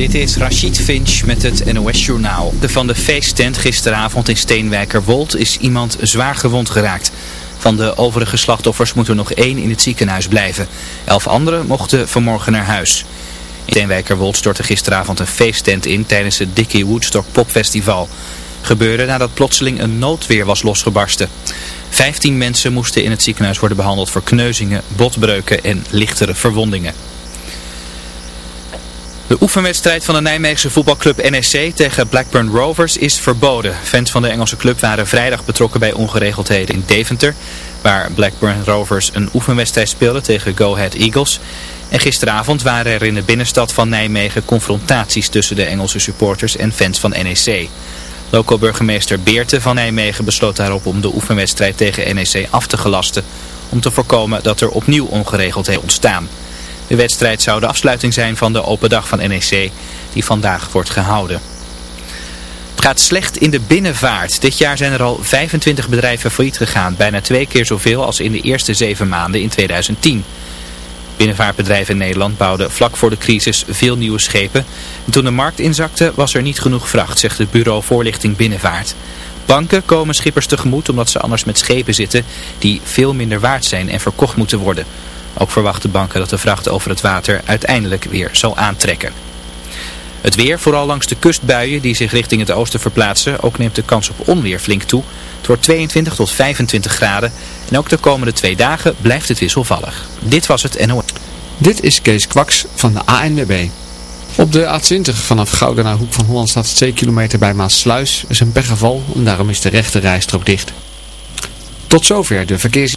Dit is Rachid Finch met het NOS Journaal. De van de feesttent gisteravond in Steenwijkerwold is iemand zwaar gewond geraakt. Van de overige slachtoffers moet er nog één in het ziekenhuis blijven. Elf anderen mochten vanmorgen naar huis. In Steenwijkerwold stortte gisteravond een feesttent in tijdens het Dickie Woodstock Popfestival. Gebeurde nadat plotseling een noodweer was losgebarsten. Vijftien mensen moesten in het ziekenhuis worden behandeld voor kneuzingen, botbreuken en lichtere verwondingen. De oefenwedstrijd van de Nijmeegse voetbalclub NEC tegen Blackburn Rovers is verboden. Fans van de Engelse club waren vrijdag betrokken bij ongeregeldheden in Deventer, waar Blackburn Rovers een oefenwedstrijd speelde tegen Go Ahead Eagles. En gisteravond waren er in de binnenstad van Nijmegen confrontaties tussen de Engelse supporters en fans van NEC. Loco-burgemeester Beerte van Nijmegen besloot daarop om de oefenwedstrijd tegen NEC af te gelasten, om te voorkomen dat er opnieuw ongeregeldheden ontstaan. De wedstrijd zou de afsluiting zijn van de open dag van NEC die vandaag wordt gehouden. Het gaat slecht in de binnenvaart. Dit jaar zijn er al 25 bedrijven failliet gegaan. Bijna twee keer zoveel als in de eerste zeven maanden in 2010. Binnenvaartbedrijven in Nederland bouwden vlak voor de crisis veel nieuwe schepen. En toen de markt inzakte was er niet genoeg vracht, zegt het bureau Voorlichting Binnenvaart. Banken komen schippers tegemoet omdat ze anders met schepen zitten die veel minder waard zijn en verkocht moeten worden. Ook verwachten banken dat de vracht over het water uiteindelijk weer zal aantrekken. Het weer, vooral langs de kustbuien die zich richting het oosten verplaatsen, ook neemt de kans op onweer flink toe. Het wordt 22 tot 25 graden en ook de komende twee dagen blijft het wisselvallig. Dit was het NOS. Dit is Kees Kwaks van de ANWB. Op de A20 vanaf Gouden naar Hoek van Holland staat 2 kilometer bij Maasluis. Is een pechgeval en daarom is de rechte rijstrook dicht. Tot zover de verkeers...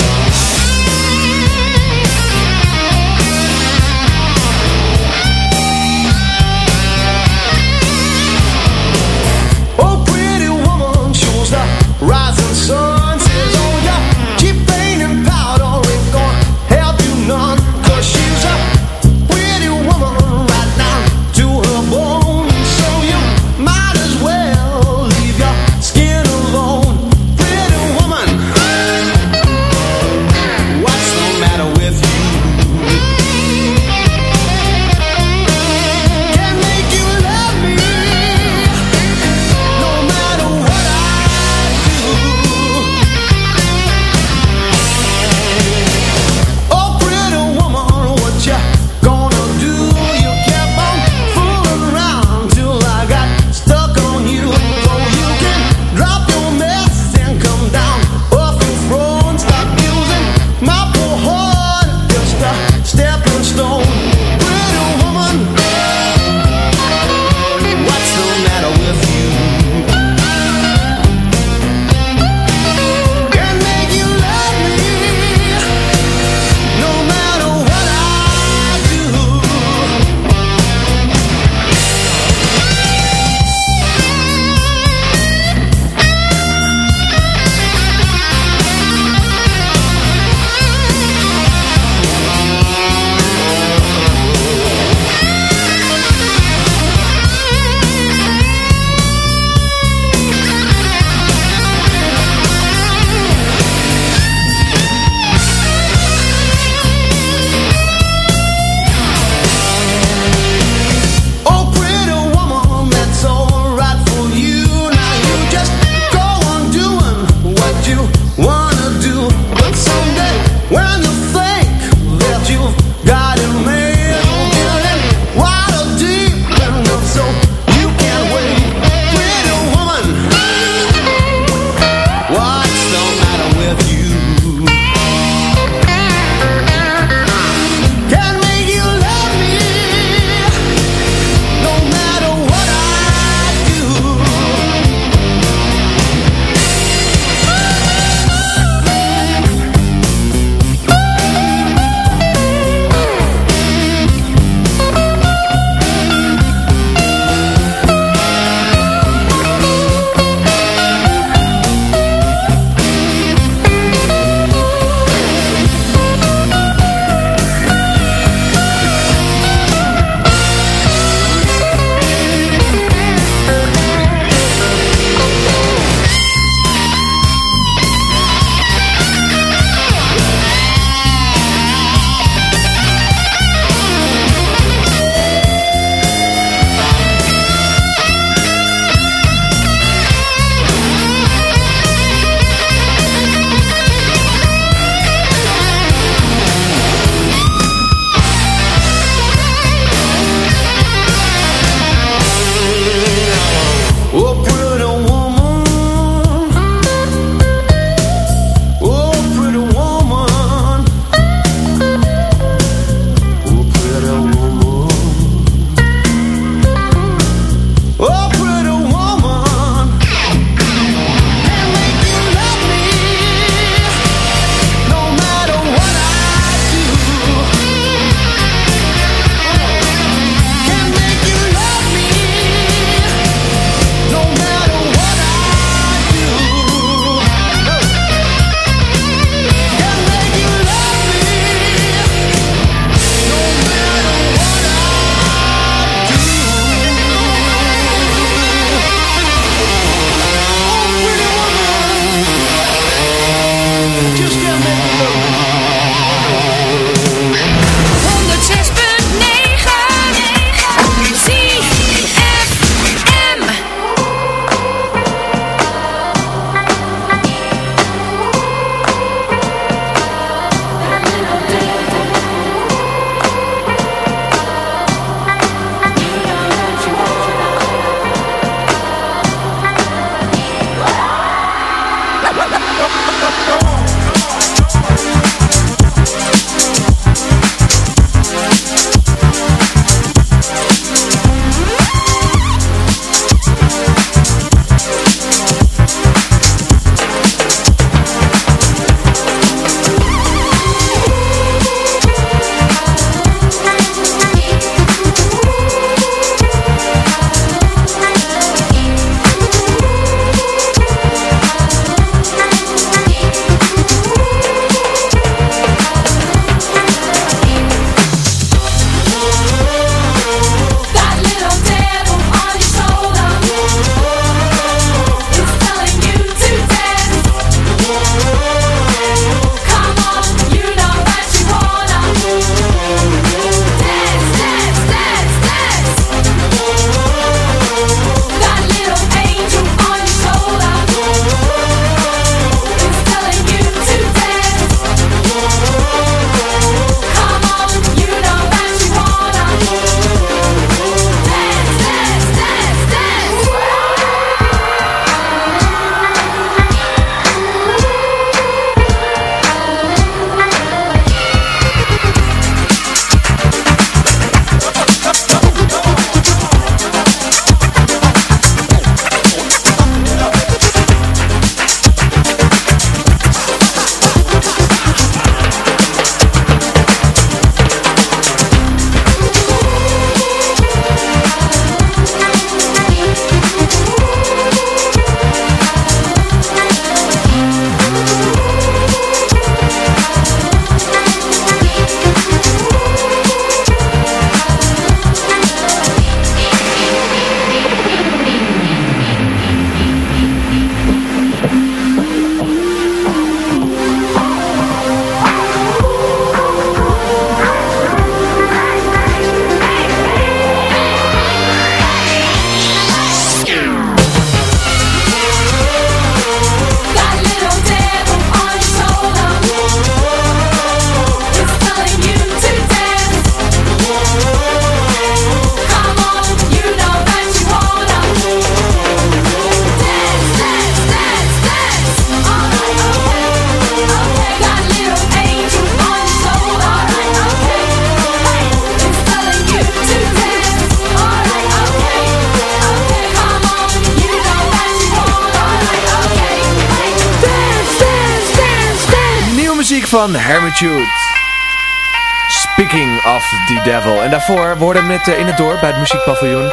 Speaking of the devil. En daarvoor worden net eh, in het dorp bij het muziekpaviljoen.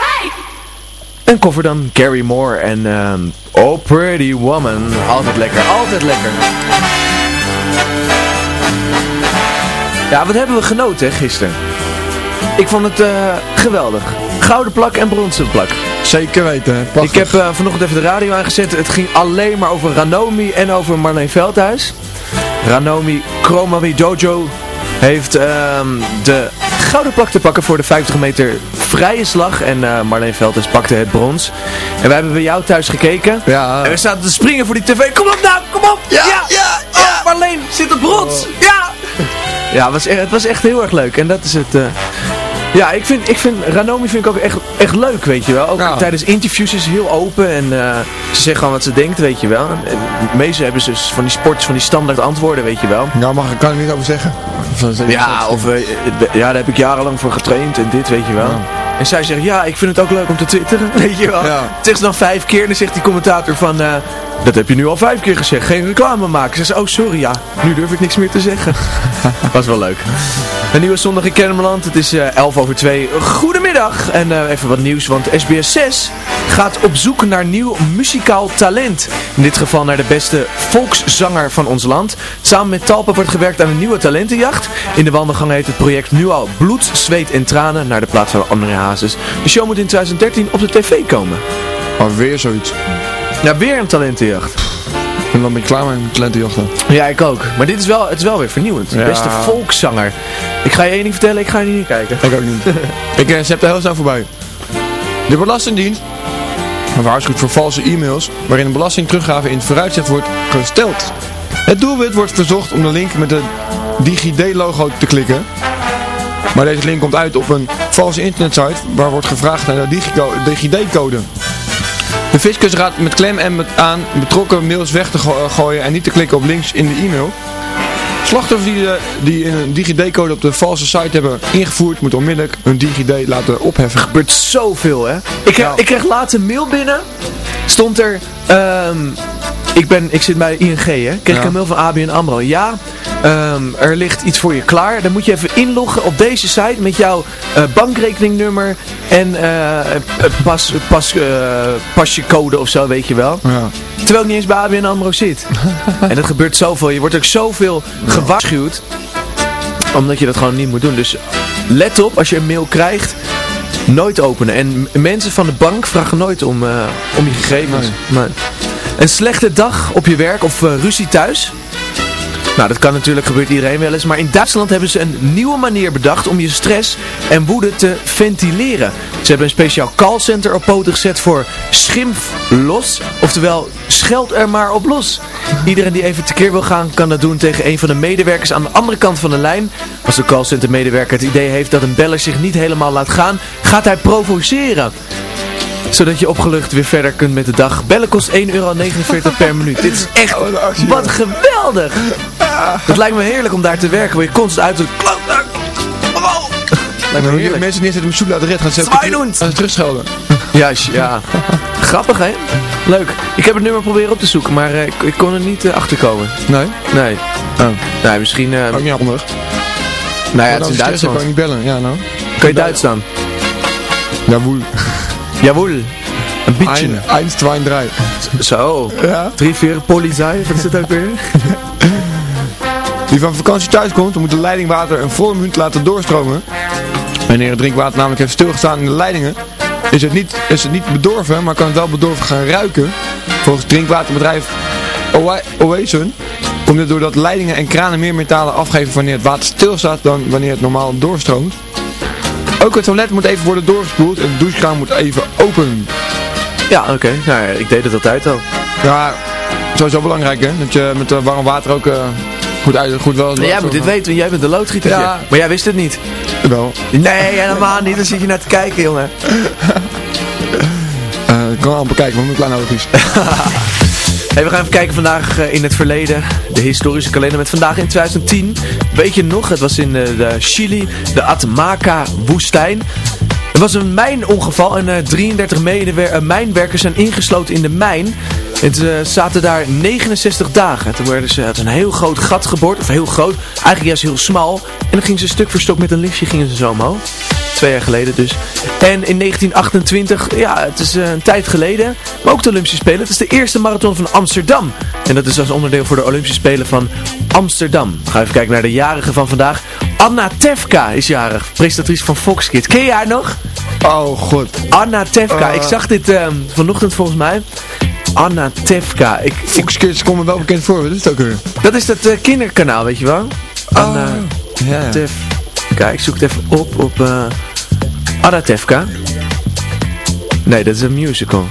Een cover dan Gary Moore en ehm, Oh Pretty Woman. Altijd lekker, altijd lekker. Ja, wat hebben we genoten gisteren. Ik vond het eh, geweldig. Gouden plak en bronzen plak. Zeker weten. Ik heb uh, vanochtend even de radio aangezet. Het ging alleen maar over Ranomi en over Marleen Veldhuis. Ranomi Chromawi Jojo heeft ehm, de gouden plak te pakken voor de 50 meter vrije slag. En uh, Marleen Veldhuis pakte het brons. En wij hebben bij jou thuis gekeken. Ja. En we zaten te springen voor die tv. Kom op nou, kom op. Ja, ja, ja. Oh, Marleen zit op brons. Ja. Ja, het was, echt, het was echt heel erg leuk. En dat is het... Uh, ja, ik vind, ik vind Ranomi vind ik ook echt, echt leuk, weet je wel. Ook Ja. tijdens interviews is ze heel open en eh, ze zegt gewoon wat ze denkt, weet je wel. En meestal hebben ze dus van die sports, van die standaard antwoorden, weet je wel. Nou, mag, kan ik niet over zeggen. Of, is- Ja, of eh, ja, daar heb ik jarenlang voor getraind en dit, weet je wel. Ja. En zij zegt, ja, ik vind het ook leuk om te twitteren, weet je wel. Ja. Zegt ze dan vijf keer en dan zegt die commentator van, eh, dat heb je nu al vijf keer gezegd, geen reclame maken. Ze zegt, oh sorry, ja, nu durf ik niks meer te zeggen. Was wel leuk. Een nieuwe zondag in Kennemerland, het is eh 11 over 2. Goedemiddag en eh, even wat nieuws, want SBS 6 gaat op zoek naar nieuw muzikaal talent. In dit geval naar de beste volkszanger van ons land. Samen met Talpa wordt gewerkt aan een nieuwe talentenjacht. In de wandelgang heet het project nu al Bloed, Zweet en Tranen naar de plaats van André Hazes. De show moet in 2013 op de tv komen. Alweer zoiets. Ja, weer een talentenjacht. Ik ben wel een beetje klaar met mijn talentenjachten. Ja, ik ook. Maar dit is wel, het is wel weer vernieuwend. De Ja. beste volkszanger. Ik ga je één ding vertellen, ik ga er niet kijken. Ik ook niet. ik uh, zet er heel snel voorbij. De Belastingdienst waarschuwt voor valse e-mails waarin een belasting teruggave in het vooruitzicht wordt gesteld. Het doelwit wordt verzocht om de link met het DigiD-logo te klikken. Maar deze link komt uit op een valse internetsite waar wordt gevraagd naar de DigiD-code. De fiscus raadt met klem en met aan betrokken mails weg te go- gooien en niet te klikken op links in de e-mail. Slachtoffers die, de, die een DigiD-code op de valse site hebben ingevoerd, moeten onmiddellijk hun DigiD laten opheffen. Er gebeurt zoveel, hè. Ik, kreeg, Ja. ik kreeg laatst een mail binnen. Stond er... ehm, ik, ben, ik zit bij ING, hè. Kreeg ik een mail van ABN AMRO. Ja, ehm, er ligt iets voor je klaar. Dan moet je even inloggen op deze site met jouw eh, bankrekeningnummer en eh, pas, pas, eh, pasjecode of zo, weet je wel. Ja. Terwijl ik niet eens bij ABN AMRO zit. en dat gebeurt zoveel. Je wordt ook zoveel gewaarschuwd. Omdat je dat gewoon niet moet doen. Dus let op, als je een mail krijgt, nooit openen. En mensen van de bank vragen nooit om, om je gegevens. Nee. Een slechte dag op je werk of ruzie thuis. Nou, dat kan natuurlijk, gebeurt iedereen wel eens. Maar in Duitsland hebben ze een nieuwe manier bedacht om je stress en woede te ventileren. Ze hebben een speciaal callcenter op poten gezet voor schimf los. Oftewel, scheld er maar op los. Iedereen die even tekeer wil gaan, kan dat doen tegen een van de medewerkers aan de andere kant van de lijn. Als de callcenter medewerker het idee heeft dat een beller zich niet helemaal laat gaan, gaat hij provoceren zodat je opgelucht weer verder kunt met de dag. Bellen kost 1,49 euro per minuut. Dit is echt, Oh, de wat geweldig. Het lijkt me heerlijk om daar te werken, waar je constant uit! Lijkt me heerlijk. mensen neerzetten met stoel laten red gaan ze gaan ze terugschelden. Ja, ja. Grappig, hè? Leuk. Ik heb het nummer proberen op te zoeken, maar eh, ik, ik kon er niet eh, achterkomen. Nee? Nee. Oh. Nee, misschien... eh Ook niet handig. nou ja, het is in kan Duitsland. je niet bellen. Ja, nou. Kan je Duits dan? Ja, woel. Jawohl. Een beetje. 1, 2, 3. Zo. Ja. Drie, vier, politie. Wat is het ook weer? Wie van vakantie thuis komt, moet de leidingwater een volle minuut laten doorstromen. Wanneer het drinkwater namelijk heeft stilgestaan in de leidingen, is het niet, is het niet bedorven, maar kan het wel bedorven gaan ruiken. Volgens het drinkwaterbedrijf Oasen komt dit doordat leidingen en kranen meer metalen afgeven wanneer het water stilstaat dan wanneer het normaal doorstroomt. Ook het toilet moet even worden doorgespoeld en de douchekraan moet even open. Ja, oké. Nou ja, ik deed het altijd al. Ja, sowieso belangrijk hè, dat je met eh, warm water ook eh, goed, uit, goed wel... jij moet dit weten, want jij bent de loodgieter. Ja. Maar jij wist het niet. Wel. Nee, helemaal niet. Dan zit je naar te kijken, jongen. Eh, ik kan amper kijken, want mijn kleine oogjes. Hey, we gaan even kijken vandaag in het verleden. De historische kalender met vandaag in 2010. Weet je nog, het was in eh, de Chili, de Atacama-woestijn. Er was een mijnongeval en eh, 33 medewer- eh, mijnwerkers zijn ingesloten in de mijn. En ze zaten daar 69 dagen. Toen werden ze uit een heel groot gat geboord. Of heel groot. Eigenlijk juist heel smal. En dan gingen ze stuk voor stuk met een liftje gingen ze zo omhoog. Twee jaar geleden dus. En in 1928, ja, het is eh, een tijd geleden, maar ook de Olympische Spelen. Het is de eerste marathon van Amsterdam. En dat is als onderdeel voor de Olympische Spelen van Amsterdam. Gaan even kijken naar de jarigen van vandaag. Anna Tefka is jarig, presentatrice van Fox Kids. Ken je haar nog? Oh god. Anna Tefka. Uh. Ik zag dit ehm, vanochtend volgens mij. Anna Tefka. Ik, Fox Kids komt me wel bekend voor, wat is het ook weer? dat is dat eh, kinderkanaal, weet je wel? Anna Ja. Tefka. Ik zoek het even op op eh Anna Tefka. Nee, dat is een musical.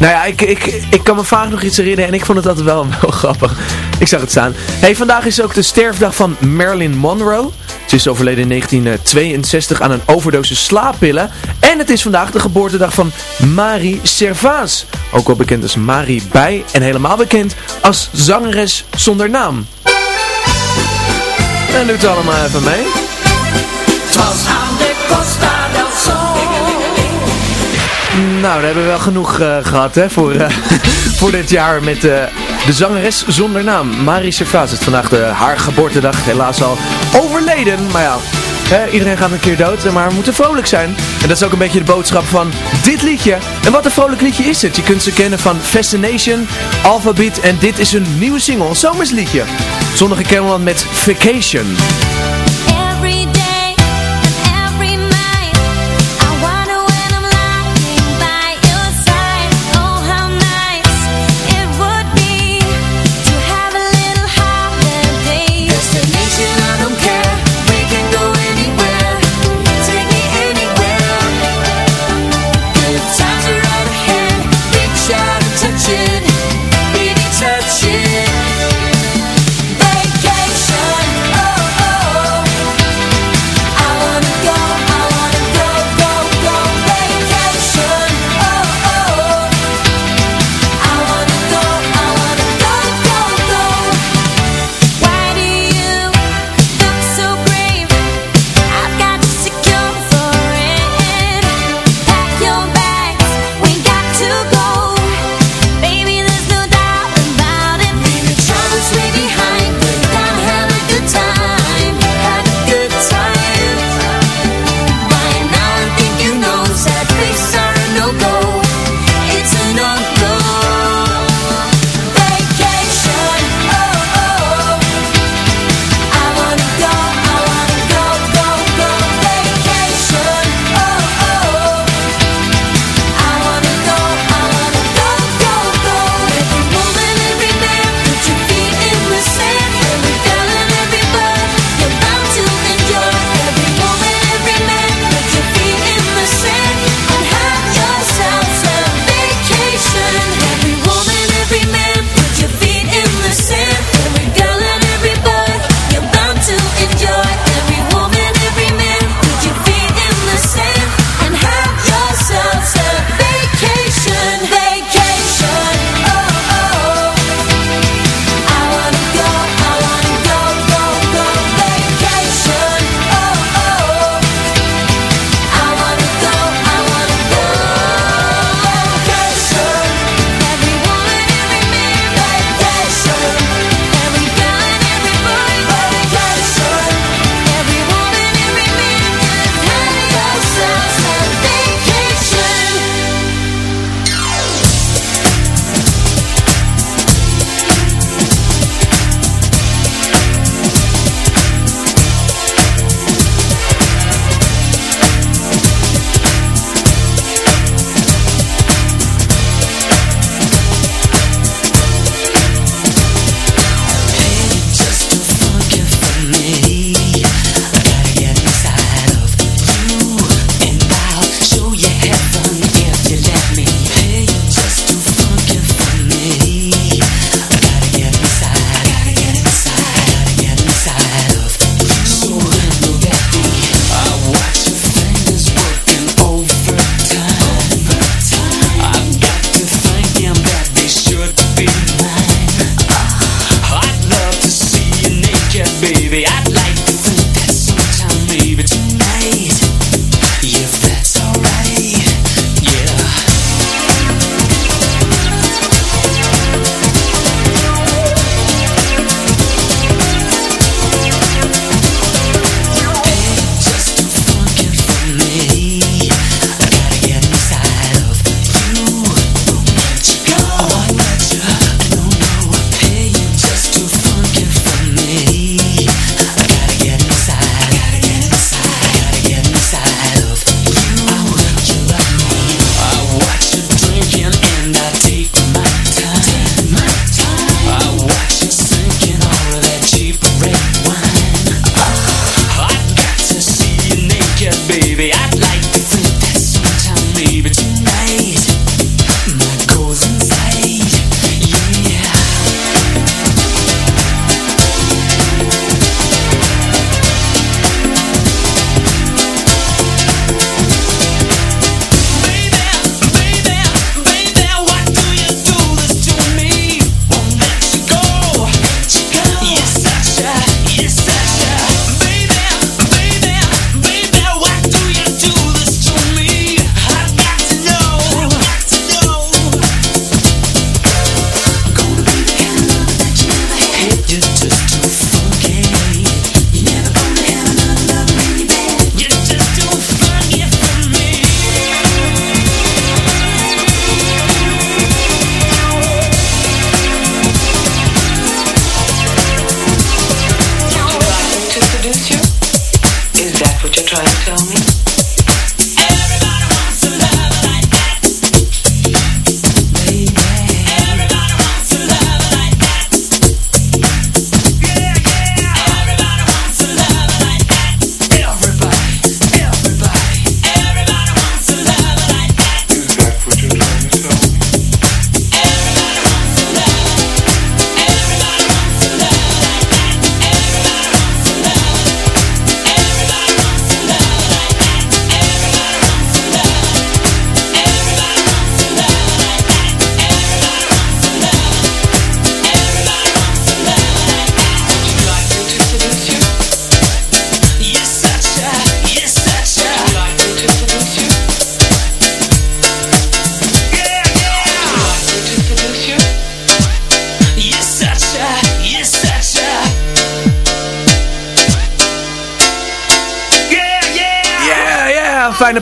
Nou ja, ik, ik, ik kan me vaak nog iets herinneren en ik vond het altijd wel, wel grappig. Ik zag het staan. Hey, vandaag is ook de sterfdag van Marilyn Monroe. Ze is overleden in 1962 aan een overdosis slaappillen. En het is vandaag de geboortedag van Marie Servaas. Ook wel bekend als Marie Bij en helemaal bekend als zangeres zonder naam. En doet het allemaal even mee. Nou, daar hebben we wel genoeg eh, gehad hè, voor, eh, voor dit jaar met eh, de zangeres zonder naam. Marie Servaas. Is vandaag de, haar geboortedag. Helaas al overleden. Maar ja, hè, iedereen gaat een keer dood. Maar we moeten vrolijk zijn. En dat is ook een beetje de boodschap van dit liedje. En wat een vrolijk liedje is het? Je kunt ze kennen van Fascination, Alphabet. En dit is een nieuwe single. Een zomersliedje. Zonnige Cameron met Vacation.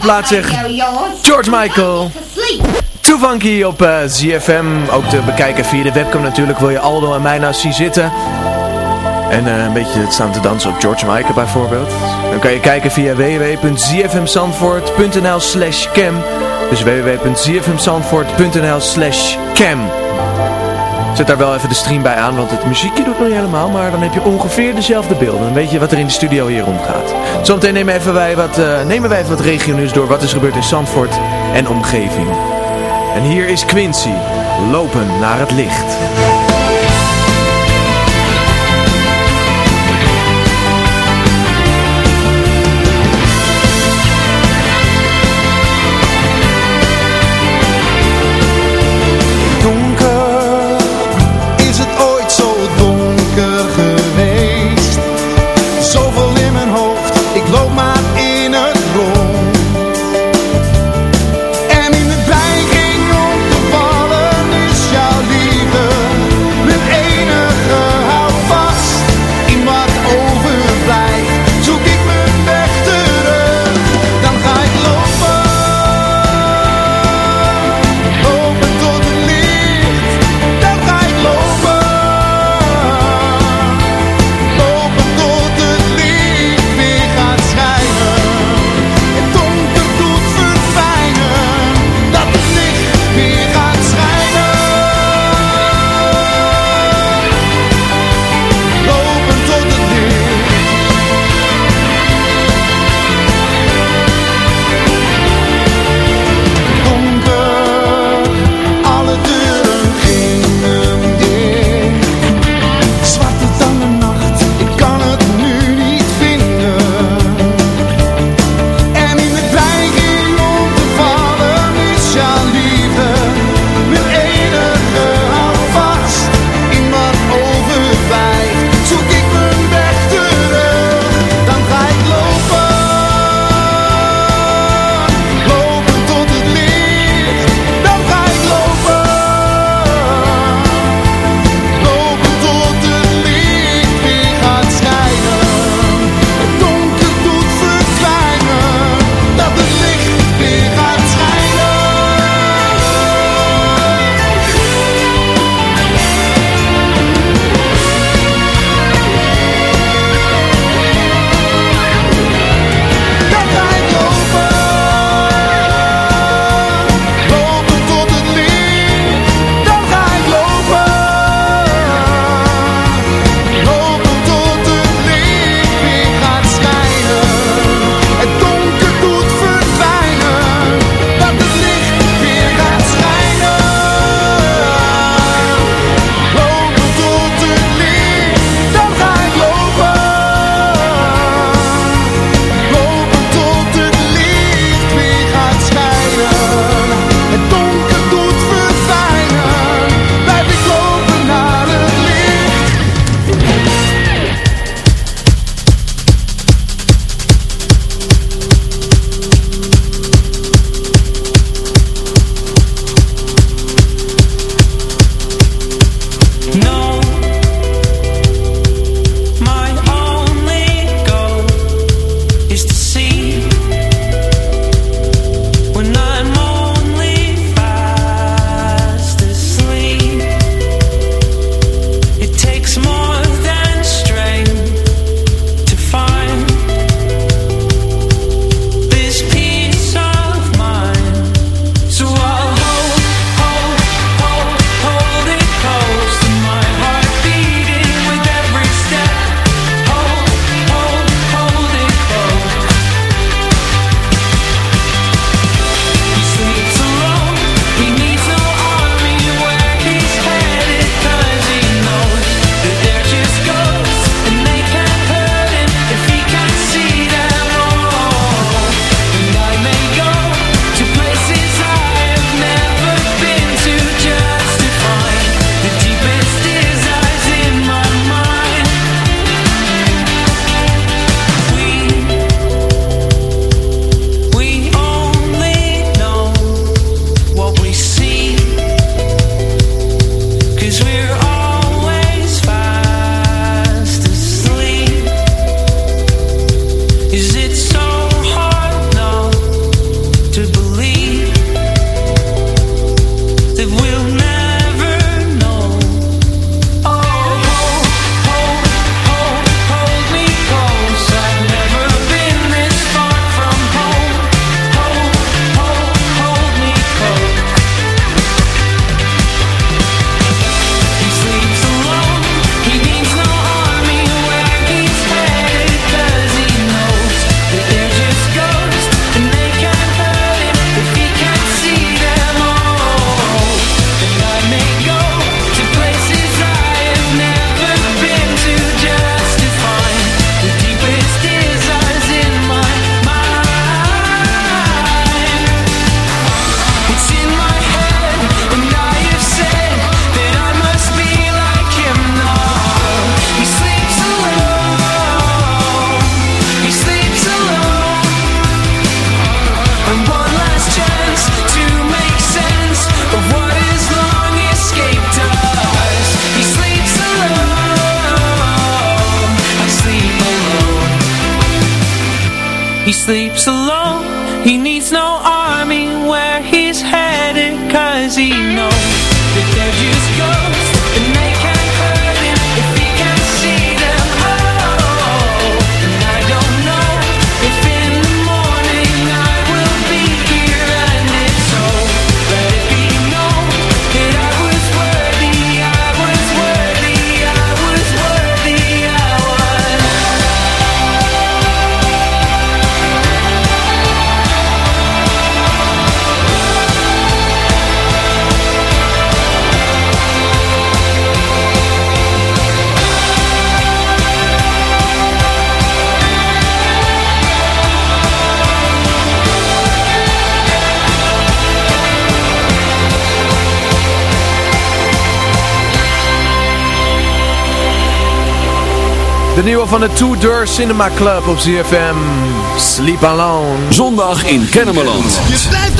Plaats zeg. George Michael. Too Funky op eh, ZFM. Ook te bekijken via de webcam natuurlijk. Wil je Aldo en mij nou zien zitten? En eh, een beetje staan te dansen op George Michael bijvoorbeeld. Dan kan je kijken via www.zfmzandvoort.nl slash cam. Dus www.zfmzandvoort.nl slash cam. Zet daar wel even de stream bij aan, want het muziekje doet nog niet helemaal. Maar dan heb je ongeveer dezelfde beelden. Dan weet je wat er in de studio hier rondgaat. Zometeen nemen, even wij wat, eh, nemen wij even wat regionieuws door. Wat is gebeurd in Zandvoort en omgeving. En hier is Quincy. Lopen naar het licht. De nieuwe van de Two Door Cinema Club op ZFM. Sleep Alone. Zondag in Kennemerland. Je blijft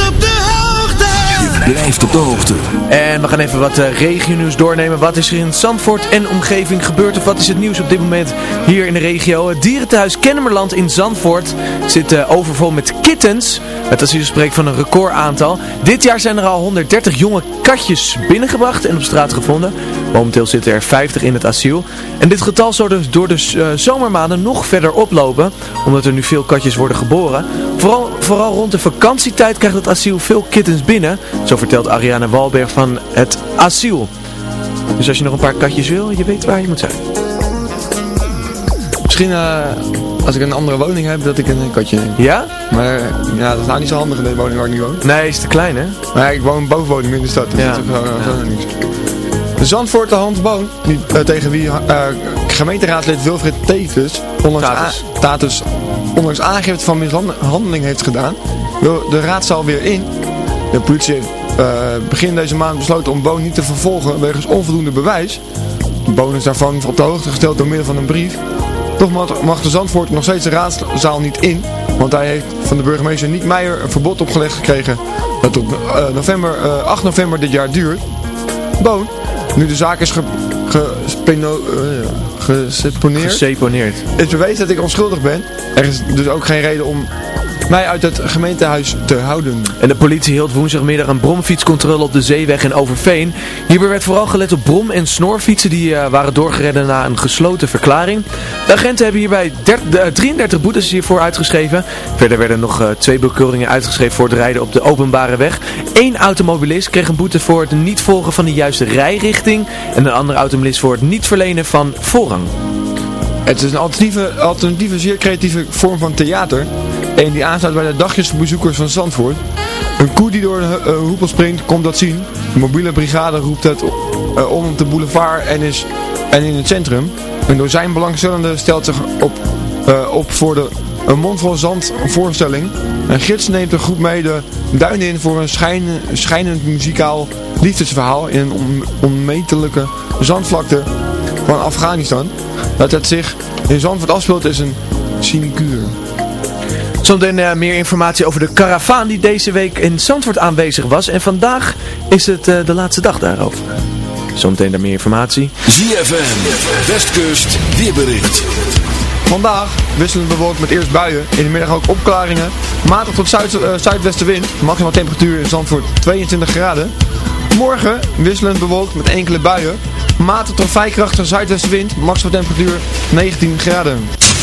blijft op de hoogte. En we gaan even wat uh, regionieuws doornemen. Wat is er in Zandvoort en omgeving gebeurd? Of wat is het nieuws op dit moment hier in de regio? Het dierentehuis Kennemerland in Zandvoort zit eh, overvol met kittens. Het asiel spreekt van een recordaantal. Dit jaar zijn er al 130 jonge katjes binnengebracht en op straat gevonden. Momenteel zitten er 50 in het asiel. En dit getal zal dus door de eh, zomermaanden nog verder oplopen. Omdat er nu veel katjes worden geboren. Vooral, vooral rond de vakantietijd krijgt het asiel veel kittens binnen. Zo vertelt Ariane Walberg van het asiel. Dus als je nog een paar katjes wil, je weet waar je moet zijn. Misschien eh, als ik een andere woning heb, dat ik een katje neem. Ja? Maar ja, dat is nou niet zo handig in deze woning waar ik nu woon. Nee, is te klein hè? Maar ja, ik woon bovenwoning in de stad, dus Ja. dat is uh, niks. De Zandvoort de Hans Boon, die, eh, tegen wie eh, gemeenteraadlid Wilfried Tevens Tatus. onlangs aangifte van mishandeling heeft gedaan, wil de raadzaal weer in. De politie heeft eh, begin deze maand besloten om Boon niet te vervolgen wegens onvoldoende bewijs. Boon is daarvan op de hoogte gesteld door middel van een brief. Toch mag- de Zandvoort nog steeds de raadzaal niet in, want hij heeft van de burgemeester Niek Meijer een verbod opgelegd gekregen dat tot eh, november, eh, 8 november dit jaar duurt. Boon, nu de zaak is ge, eh, geseponeerd, Geseponeerd. is bewezen dat ik onschuldig ben. Er is dus ook geen reden om mij uit het gemeentehuis te houden. En de politie hield woensdagmiddag een bromfietscontrole op de Zeeweg in Overveen. Hierbij werd vooral gelet op brom- en snorfietsen die eh, waren doorgereden na een gesloten verklaring. De agenten hebben hierbij der- de, eh, 33 boetes hiervoor uitgeschreven. Verder werden nog eh, twee bekeuringen uitgeschreven voor het rijden op de openbare weg. Eén automobilist kreeg een boete voor het niet volgen van de juiste rijrichting. En een andere automobilist voor het niet verlenen van voorrang. Het is een alternatieve, alternatieve zeer creatieve vorm van theater. Een die aansluit bij de dagjes voor bezoekers van Zandvoort. Een koe die door een uh, hoepel springt, komt dat zien. De mobiele brigade roept het uh, om op de boulevard en, is, en in het centrum. Een dozijn belangstellende stelt zich op, uh, op voor de een mondvol zand voorstelling. Een gids neemt een groep mee de duinen in voor een schijn, schijnend muzikaal liefdesverhaal in een on, onmetelijke zandvlakte van Afghanistan. Dat het zich in Zandvoort afspeelt is een sinecuur. Zometeen uh, meer informatie over de karavaan die deze week in Zandvoort aanwezig was. En vandaag is het uh, de laatste dag daarover. Zometeen daar meer informatie. ZFM, Westkust, weerbericht. Vandaag wisselend bewolkt met eerst buien, in de middag ook opklaringen. Matig tot zuid, uh, zuidwestenwind, maximaal temperatuur in Zandvoort 22 graden. Morgen wisselend bewolkt met enkele buien. Matig tot vrij krachtige zuidwestenwind, maximaal temperatuur 19 graden.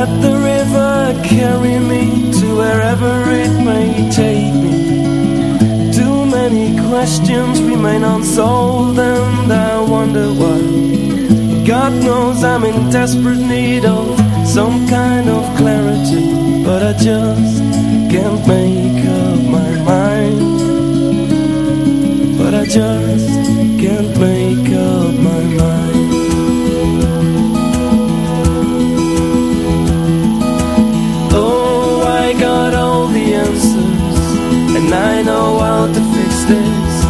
Let the river carry me to wherever it may take me. Too many questions remain unsolved, and I wonder why. God knows I'm in desperate need of some kind of clarity, but I just can't make up my mind. But I just can't make up my mind. And I know how to fix this.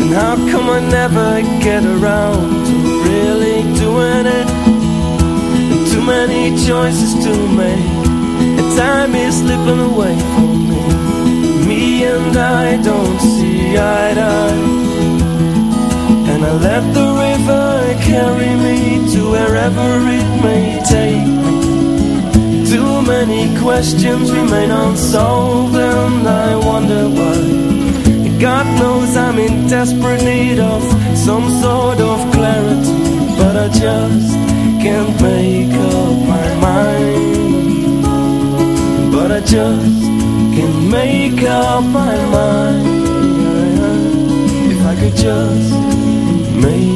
And how come I never get around to really doing it? And too many choices to make, and time is slipping away from me. Me and I don't see eye to eye. And I let the river carry me to wherever it may take me. Too many questions remain unsolved and I wonder why. God knows I'm in desperate need of some sort of clarity But I just can't make up my mind. But I just can't make up my mind. If I could just make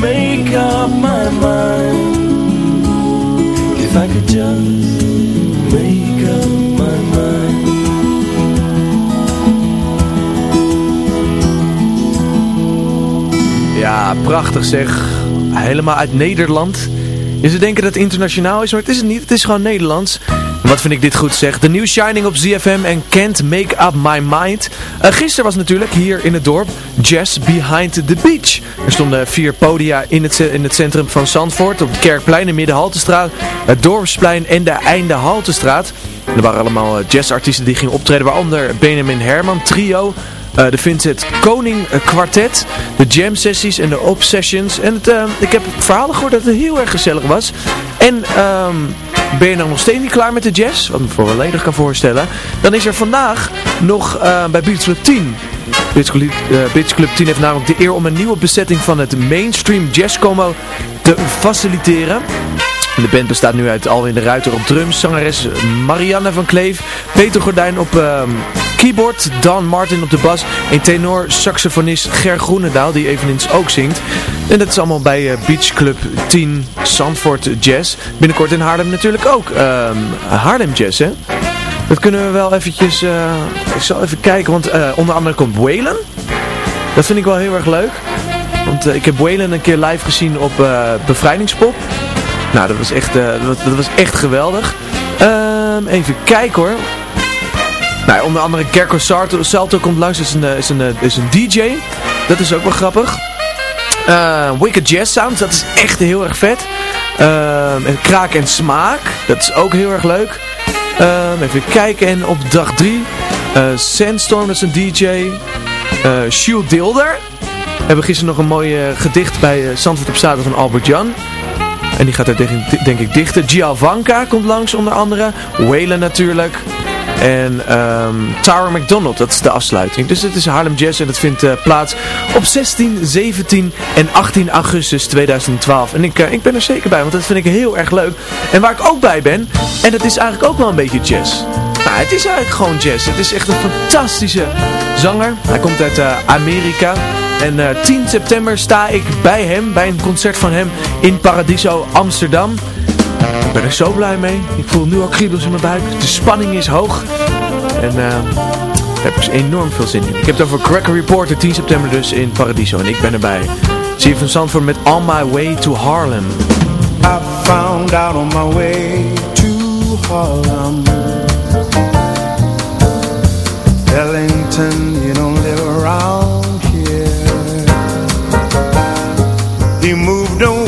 make up my mind. If I could just make up my mind. Ja, prachtig zeg. Helemaal uit Nederland. Zou denken dat het internationaal is, maar het is het niet. Het is gewoon Nederlands. Wat vind ik dit goed zeg. De New Shining op ZFM en Can't Make Up My Mind. Uh, gisteren was natuurlijk hier in het dorp Jazz Behind the Beach. Er stonden vier podia in het, in het centrum van Zandvoort. Op het Kerkplein, de Middenhaltestraat, het Dorpsplein en de Einde Haltestraat. Er waren allemaal eh, jazzartiesten die gingen optreden. Waaronder Benjamin Herman, trio... Eh, de Vincent Koning eh, kwartet, de jam sessies en de obsessions. En het, eh, ik heb verhalen gehoord dat het heel erg gezellig was. En ehm, ben je nou nog steeds niet klaar met de jazz? Wat me voor volledig kan voorstellen. Dan is er vandaag nog eh, bij Beats Club 10. Beats Club, eh, Club 10 heeft namelijk de eer om een nieuwe bezetting van het mainstream jazz combo te faciliteren. De band bestaat nu uit Alwin de Ruiter op drums, zangeres Marianne van Kleef, Peter Gordijn op ehm, keyboard, Dan Martin op de bas en tenor saxofonist Ger Groenendaal die eveneens ook zingt. En dat is allemaal bij eh, Beach Club 10 Zandvoort Jazz. Binnenkort in Haarlem natuurlijk ook ehm, Haarlem Jazz hè. Dat kunnen we wel eventjes, eh, ik zal even kijken, want eh, onder andere komt Waylon. Dat vind ik wel heel erg leuk. Want ik heb Waylon een keer live gezien op Bevrijdingspop. Nou, dat was echt, eh, dat, was- echt geweldig. Ehm, even kijken hoor. Nou, onder andere Gerco Salto, komt langs, is een, eh, is, een, eh, is een DJ. Dat is ook wel grappig. Eh, Wicked Jazz Sounds, dat is echt heel erg vet. Ehm, en Kraak en Smaak, dat is ook heel erg leuk. Ehm, even kijken, en op dag 3, Sandstorm, is een DJ. Eh Sjoerd Dilder. Hebben gisteren nog een mooi gedicht bij uh, op zaterdag van Albert Jan. En die gaat er denk ik, dichten. Giovanka komt langs onder andere. Waylon natuurlijk. En ehm Tara McDonald, dat is de afsluiting. Dus het is Harlem Jazz en dat vindt eh, plaats op 16, 17 en 18 augustus 2012. En ik, eh, ik ben er zeker bij, want dat vind ik heel erg leuk. En waar ik ook bij ben, en dat is eigenlijk ook wel een beetje jazz. Het is eigenlijk gewoon jazz. Het is echt een fantastische zanger. Hij komt uit eh, Amerika. En eh, 10 september sta ik bij hem, bij een concert van hem in Paradiso Amsterdam. Ik ben er zo blij mee. Ik voel nu al kriebels in mijn buik. De spanning is hoog. En eh, daar heb ik enorm veel zin in. Ik heb het over Cracker Reporter 10 september dus in Paradiso. En ik ben erbij. Zie je van Zandvoort met On My Way to Harlem. I found out on my way to Harlem Ellington, moved away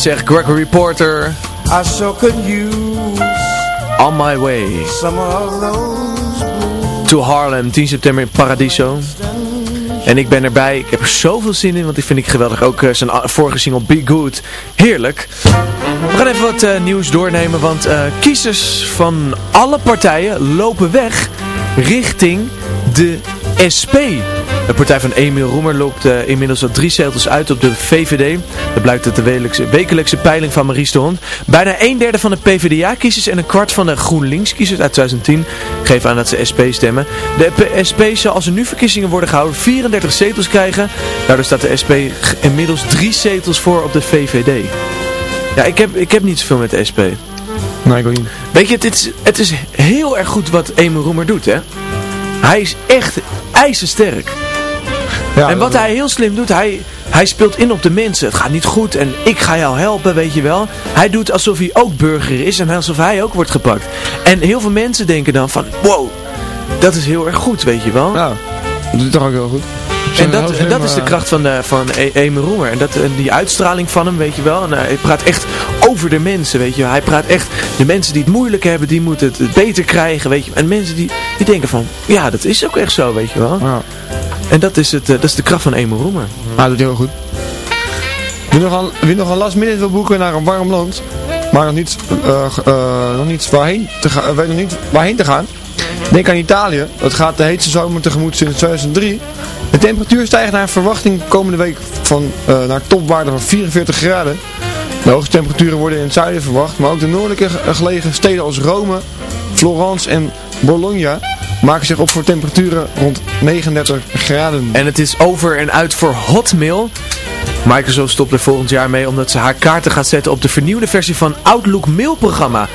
zeg, Gregory Porter. I sure could use On My Way to Harlem, 10 september in Paradiso. En ik ben erbij. Ik heb er zoveel zin in, want die vind ik geweldig. Ook eh, zijn vorige single Be Good. Heerlijk. We gaan even wat eh, nieuws doornemen, want eh, kiezers van alle partijen lopen weg richting de SP. De partij van Emiel Roemer loopt eh, inmiddels al drie zetels uit op de VVD. Dat blijkt uit de wekelijkse, wekelijkse peiling van Maries de Hond. Bijna een derde van de PvdA-kiezers en een kwart van de GroenLinks-kiezers uit 2010 geven aan dat ze SP stemmen. De SP zal als er nu verkiezingen worden gehouden 34 zetels krijgen. Daardoor staat de SP inmiddels drie zetels voor op de VVD. Ja, ik heb, ik heb niet zoveel met de SP. Nee, ik ook niet. Weet je, het is, het is heel erg goed wat Emiel Roemer doet, hè? Hij is echt ijzersterk. Ja, en wat hij heel slim doet, hij, hij speelt in op de mensen. Het gaat niet goed en ik ga jou helpen, weet je wel. Hij doet alsof hij ook burger is en alsof hij ook wordt gepakt. En heel veel mensen denken dan van, wow, dat is heel erg goed, weet je wel. Ja, dat doet toch ook heel goed. En dat, en dat is de eh, kracht van, de, van E- Eme Roemer. En dat, en die uitstraling van hem, weet je wel. En hij praat echt over de mensen, weet je wel. Hij praat echt, de mensen die het moeilijk hebben, die moeten het beter krijgen, weet je En mensen die, die denken van, ja, dat is ook echt zo, weet je wel. Ja. En dat is, het, eh, dat is de kracht van Eme Roemer. Ja, dat doet heel goed. Wie nog, een, nog een last minute wil boeken naar een warm land, maar nog niet, eh, eh, nog niet, waarheen, te ga, eh, weet nog niet waarheen te gaan, denk aan Italië. Dat gaat de heetste zomer tegemoet sinds 2003. De temperatuur stijgt naar verwachting komende week van, naar topwaarde van 44 graden. De hoogste temperaturen worden in het zuiden verwacht, maar ook de noordelijke ge- gelegen steden als Rome, Florence en Bologna maken zich op voor temperaturen rond 39 graden. En het is over en uit voor Hotmail. Microsoft stopt er volgend jaar mee omdat ze haar kaarten gaat zetten op de vernieuwde versie van Outlook mailprogramma.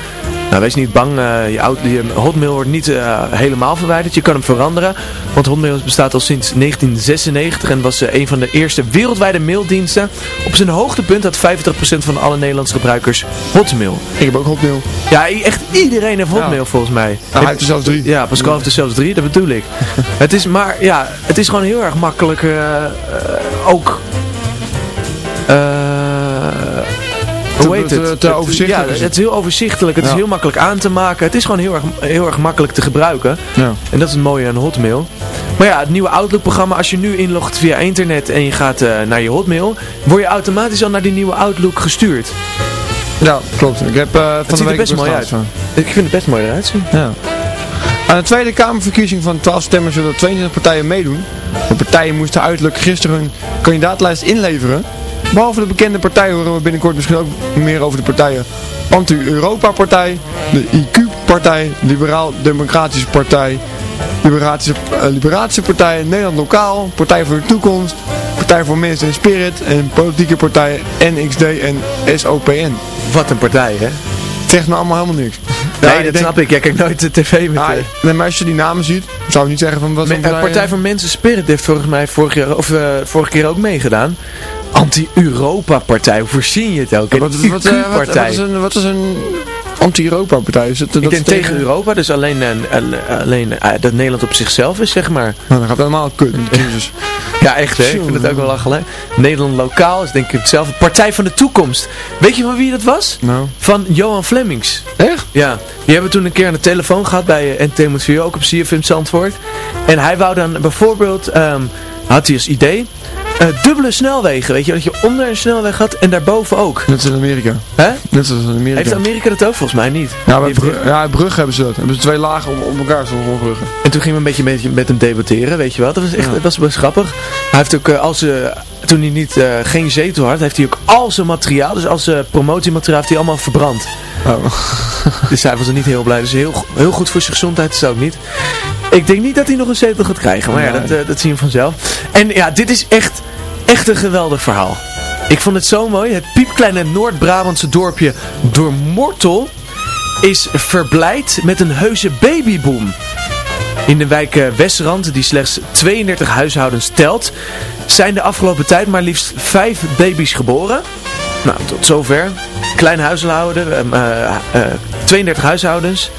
Nou, wees niet bang, eh, je, Hotmail wordt niet eh, helemaal verwijderd. Je kan hem veranderen, want Hotmail bestaat al sinds 1996 en was eh, een van de eerste wereldwijde maildiensten. Op zijn hoogtepunt had 50% van alle Nederlandse gebruikers Hotmail. Ik heb ook Hotmail. Ja, echt iedereen heeft Hotmail Ja. volgens mij. Nou, hij heeft er zelfs drie. Ja, Pascal heeft er zelfs drie, dat bedoel ik. het is maar, ja, het is gewoon heel erg makkelijk ook... eh, hoe heet te- het? te Het- overzichtelijk Ja, is het is heel overzichtelijk. Het is heel makkelijk aan te maken. Het is gewoon heel erg, heel erg makkelijk te gebruiken. Ja. En dat is het mooie aan Hotmail. Maar ja, het nieuwe Outlook-programma, als je nu inlogt via internet en je gaat eh, naar je Hotmail, word je automatisch al naar die nieuwe Outlook gestuurd. Ja, klopt. Ik heb eh, van de week best mooi uit. van. Ik vind het best mooi eruit zien. Ja. Aan de Tweede Kamerverkiezing van 12 stemmers zullen 22 partijen meedoen. De partijen moesten uiterlijk gisteren hun kandidaatlijst inleveren. Behalve de bekende partijen horen we binnenkort misschien ook meer over de partijen. Anti-Europa-partij, de IQ-partij, Liberaal-Democratische Partij, Liberatische, eh, Liberatische Partij, Nederland Lokaal, Partij voor de Toekomst, Partij voor Mensen en Spirit en politieke partijen NXD en SOPN. Wat een partij, hè? Het zegt me allemaal helemaal niks. Nee, Ja, dat ik denk- snap ik. Jij kijkt nooit de tv met... Ah, eh, nee, maar als je die namen ziet, zou ik niet zeggen van wat Me- eh, Partij voor Mensen Spirit heeft volgens mij vorig jaar, of, eh, vorige keer ook meegedaan. Anti-Europa-partij, hoe voorzien je het ook? Wat, wat, wat, wat, wat partij. is een, wat is een anti-Europa-partij? Is het, dat Ik denk tegen Europa, dus alleen, eh, eh, alleen eh, dat Nederland op zichzelf is, zeg maar. Nou, dan gaat het helemaal kut. Jezus. Ja, echt hè? Ik vind het ook wel lachen. Nederland lokaal is denk ik hetzelfde. Partij van de Toekomst. Weet je van wie dat was? Nou. Van Johan Flemings. Echt? Ja, die hebben toen een keer aan de telefoon gehad bij uh, NT Moet ook op CFM Zandvoort. En hij wou dan bijvoorbeeld, ehm, had hij als idee, eh, dubbele snelwegen. Weet je, dat je onder een snelweg had en daarboven ook. Net als in Amerika. Hè? Net zoals in Amerika. Heeft Amerika dat ook? Volgens mij niet. ja, bij Brugge, ja, Brugge hebben ze dat. Hebben ze twee lagen op, op elkaar, zo'n bruggen. En toen ging we een beetje met, met hem debatteren, weet je wel. Dat was echt, Ja. dat was best grappig. Hij heeft ook, eh, als, eh, toen hij niet, geen zetel had, heeft hij ook al zijn materiaal, dus al zijn promotiemateriaal, heeft hij allemaal verbrand. Oh. Dus hij was er niet heel blij. Dus heel, heel goed voor zijn gezondheid is het ook niet. Ik denk niet dat hij nog een zetel gaat krijgen, maar ja, dat, eh, dat zien we vanzelf. En ja, dit is echt, echt een geweldig verhaal. Ik vond het zo mooi. Het piepkleine Noord-Brabantse dorpje Doormortel is verblijd met een heuse babyboom. In de wijk eh, Westrand, die slechts 32 huishoudens telt, zijn de afgelopen tijd maar liefst 5 baby's geboren. Nou, tot zover. Klein huishouden, ehm, eh, eh, 32 huishoudens,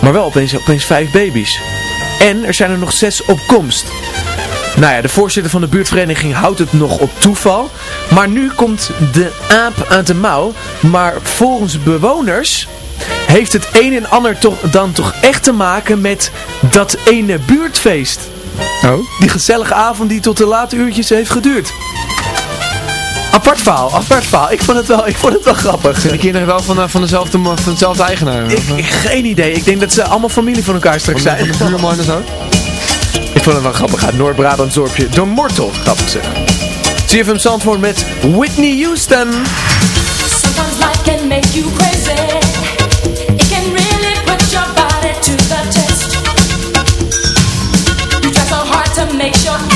maar wel opeens, opeens 5 baby's. En er zijn er nog 6 op komst. Nou ja, de voorzitter van de buurtvereniging houdt het nog op toeval. Maar nu komt de aap uit de mouw. Maar volgens bewoners heeft het een en ander toch, dan toch echt te maken met dat ene buurtfeest. Oh? Die gezellige avond die tot de late uurtjes heeft geduurd. Apart verhaal, apart verhaal. Ik vond het wel, ik vond het wel grappig. Zijn de kinderen wel van, eh, van, dezelfde, van dezelfde eigenaar? Ik, ik- geen idee. Ik denk dat ze allemaal familie van elkaar straks van, de- zijn. van de buurman en zo? Ik vond het wel grappig uit Noord-Brabant dorpje door Mortel, grappig zeg. CFM Zandvoort met Whitney Houston. Sometimes life can make you crazy. It can really put your body to the test. You try so hard to make sure